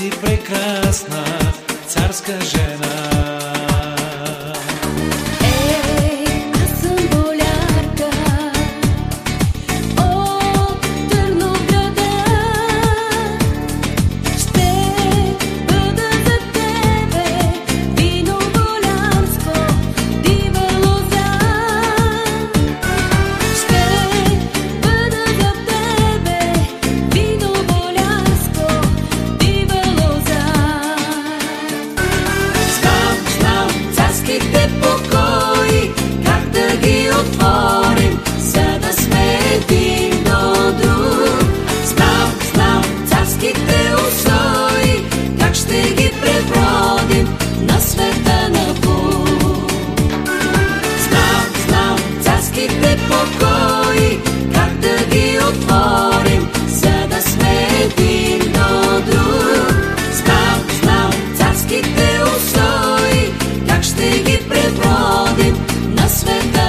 си прекрасна царска жена. отворим, за да сме един до друг. Знам, знам царските устои, как ще ги пребродим на света.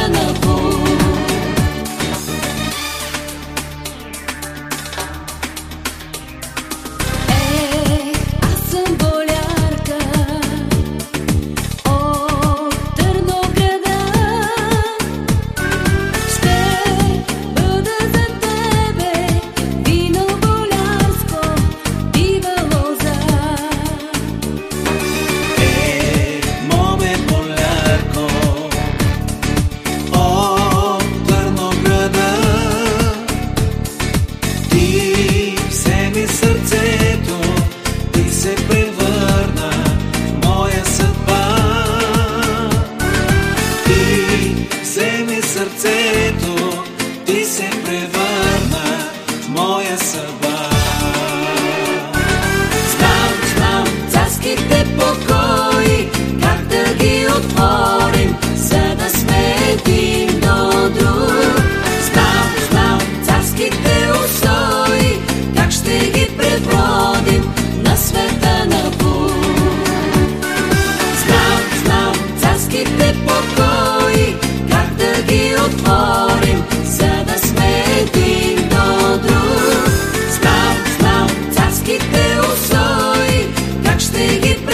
нашите покои, как да ги отворим, за да сме един до друг. Знам, знам, царските устои, как ще ги пребродим на света на Бог. Знам, знам, царските покои, как да ги отворим,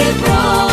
Gibraltar.